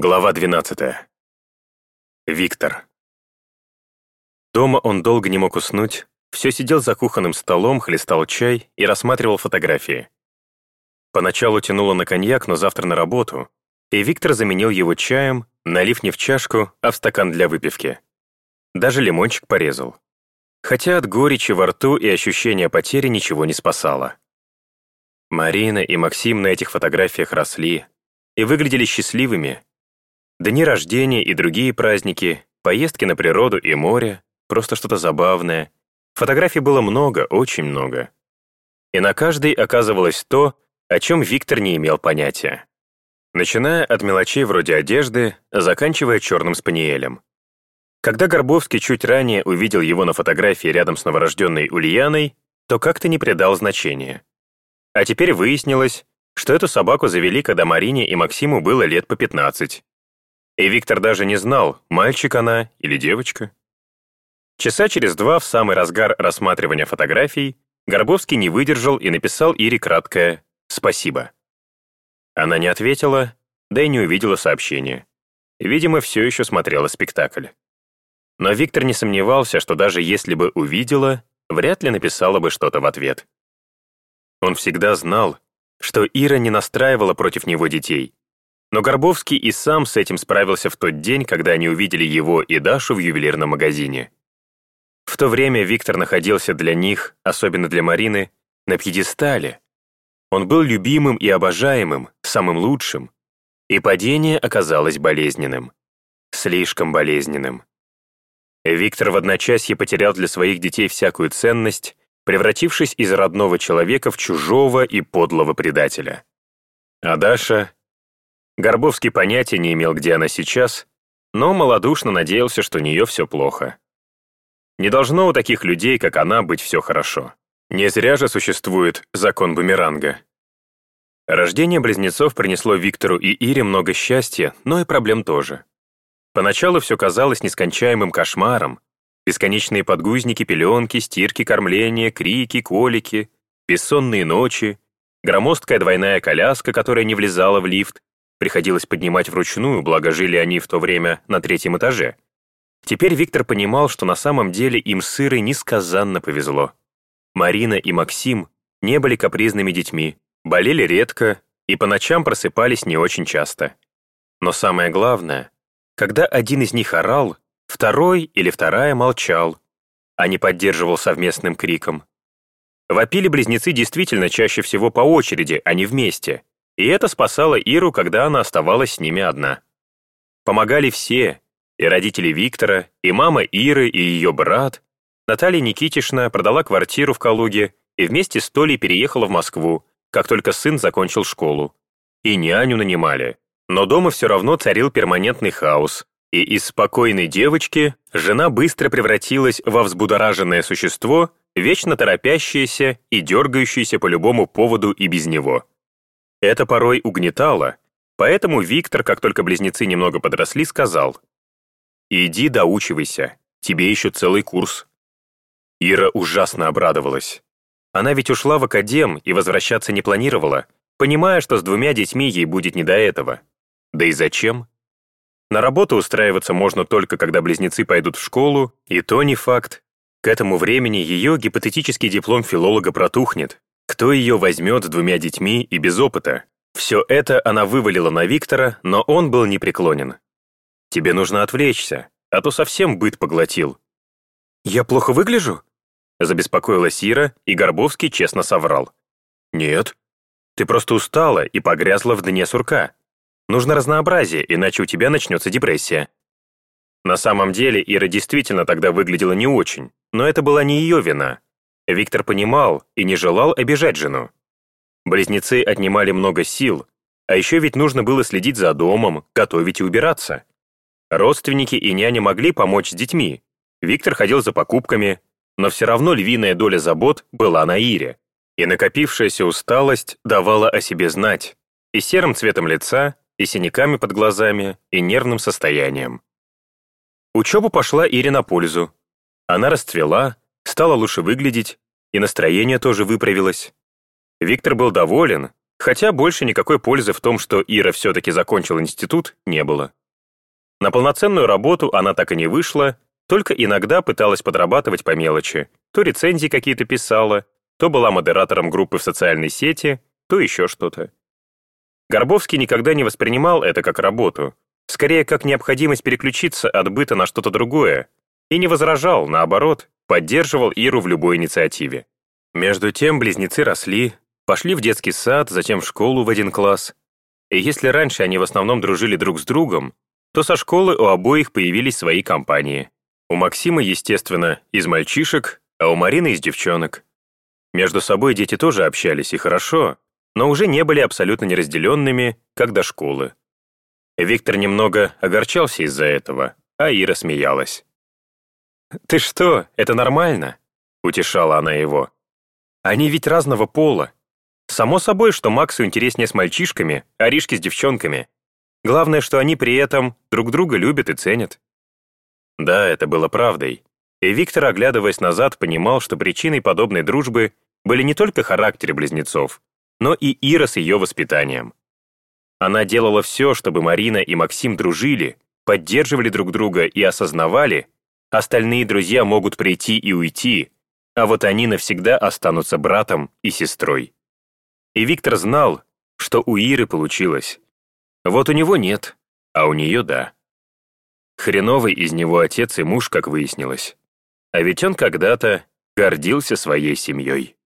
Глава 12. Виктор. Дома он долго не мог уснуть, все сидел за кухонным столом, хлестал чай и рассматривал фотографии. Поначалу тянуло на коньяк, но завтра на работу, и Виктор заменил его чаем, налив не в чашку, а в стакан для выпивки. Даже лимончик порезал. Хотя от горечи во рту и ощущения потери ничего не спасало. Марина и Максим на этих фотографиях росли и выглядели счастливыми, Дни рождения и другие праздники, поездки на природу и море, просто что-то забавное. Фотографий было много, очень много. И на каждой оказывалось то, о чем Виктор не имел понятия. Начиная от мелочей вроде одежды, заканчивая черным спаниелем. Когда Горбовский чуть ранее увидел его на фотографии рядом с новорожденной Ульяной, то как-то не придал значения. А теперь выяснилось, что эту собаку завели, когда Марине и Максиму было лет по 15. И Виктор даже не знал, мальчик она или девочка. Часа через два, в самый разгар рассматривания фотографий, Горбовский не выдержал и написал Ире краткое «Спасибо». Она не ответила, да и не увидела сообщение. Видимо, все еще смотрела спектакль. Но Виктор не сомневался, что даже если бы увидела, вряд ли написала бы что-то в ответ. Он всегда знал, что Ира не настраивала против него детей, но Горбовский и сам с этим справился в тот день, когда они увидели его и Дашу в ювелирном магазине. В то время Виктор находился для них, особенно для Марины, на пьедестале. Он был любимым и обожаемым, самым лучшим. И падение оказалось болезненным. Слишком болезненным. Виктор в одночасье потерял для своих детей всякую ценность, превратившись из родного человека в чужого и подлого предателя. А Даша Горбовский понятия не имел, где она сейчас, но малодушно надеялся, что у нее все плохо. Не должно у таких людей, как она, быть все хорошо. Не зря же существует закон бумеранга. Рождение близнецов принесло Виктору и Ире много счастья, но и проблем тоже. Поначалу все казалось нескончаемым кошмаром. Бесконечные подгузники, пеленки, стирки, кормление, крики, колики, бессонные ночи, громоздкая двойная коляска, которая не влезала в лифт, Приходилось поднимать вручную, благо жили они в то время на третьем этаже. Теперь Виктор понимал, что на самом деле им с Ирой несказанно повезло. Марина и Максим не были капризными детьми, болели редко и по ночам просыпались не очень часто. Но самое главное, когда один из них орал, второй или вторая молчал, а не поддерживал совместным криком. Вопили близнецы действительно чаще всего по очереди, а не вместе, и это спасало Иру, когда она оставалась с ними одна. Помогали все, и родители Виктора, и мама Иры, и ее брат. Наталья Никитишна продала квартиру в Калуге и вместе с Толей переехала в Москву, как только сын закончил школу. И няню нанимали. Но дома все равно царил перманентный хаос, и из спокойной девочки жена быстро превратилась во взбудораженное существо, вечно торопящееся и дергающееся по любому поводу и без него. Это порой угнетало, поэтому Виктор, как только близнецы немного подросли, сказал, «Иди доучивайся, тебе еще целый курс». Ира ужасно обрадовалась. Она ведь ушла в академ и возвращаться не планировала, понимая, что с двумя детьми ей будет не до этого. Да и зачем? На работу устраиваться можно только, когда близнецы пойдут в школу, и то не факт. К этому времени ее гипотетический диплом филолога протухнет, кто ее возьмет с двумя детьми и без опыта? Все это она вывалила на Виктора, но он был непреклонен. «Тебе нужно отвлечься, а то совсем быт поглотил». «Я плохо выгляжу?» Забеспокоилась Ира, и Горбовский честно соврал. «Нет. Ты просто устала и погрязла в дне сурка. Нужно разнообразие, иначе у тебя начнется депрессия». На самом деле Ира действительно тогда выглядела не очень, но это была не ее вина. Виктор понимал и не желал обижать жену. Близнецы отнимали много сил, а еще ведь нужно было следить за домом, готовить и убираться. Родственники и няня могли помочь с детьми. Виктор ходил за покупками, но все равно львиная доля забот была на Ире. И накопившаяся усталость давала о себе знать. И серым цветом лица, и синяками под глазами, и нервным состоянием. Учеба пошла Ире на пользу. Она расцвела, стала лучше выглядеть, и настроение тоже выправилось. Виктор был доволен, Хотя больше никакой пользы в том, что Ира все-таки закончил институт, не было. На полноценную работу она так и не вышла, только иногда пыталась подрабатывать по мелочи. То рецензии какие-то писала, то была модератором группы в социальной сети, то еще что-то. Горбовский никогда не воспринимал это как работу, скорее как необходимость переключиться от быта на что-то другое, и не возражал, наоборот, поддерживал Иру в любой инициативе. Между тем близнецы росли, пошли в детский сад, затем в школу в один класс. И если раньше они в основном дружили друг с другом, то со школы у обоих появились свои компании. У Максима, естественно, из мальчишек, а у Марины из девчонок. Между собой дети тоже общались, и хорошо, но уже не были абсолютно неразделенными, как до школы. Виктор немного огорчался из-за этого, а Ира смеялась. «Ты что, это нормально?» — утешала она его. «Они ведь разного пола. Само собой, что Максу интереснее с мальчишками, а Ришке с девчонками. Главное, что они при этом друг друга любят и ценят». Да, это было правдой. И Виктор, оглядываясь назад, понимал, что причиной подобной дружбы были не только характеры близнецов, но и Ира с ее воспитанием. Она делала все, чтобы Марина и Максим дружили, поддерживали друг друга и осознавали, остальные друзья могут прийти и уйти, а вот они навсегда останутся братом и сестрой. И Виктор знал, что у Иры получилось. Вот у него нет, а у нее да. Хреновый из него отец и муж, как выяснилось. А ведь он когда-то гордился своей семьей.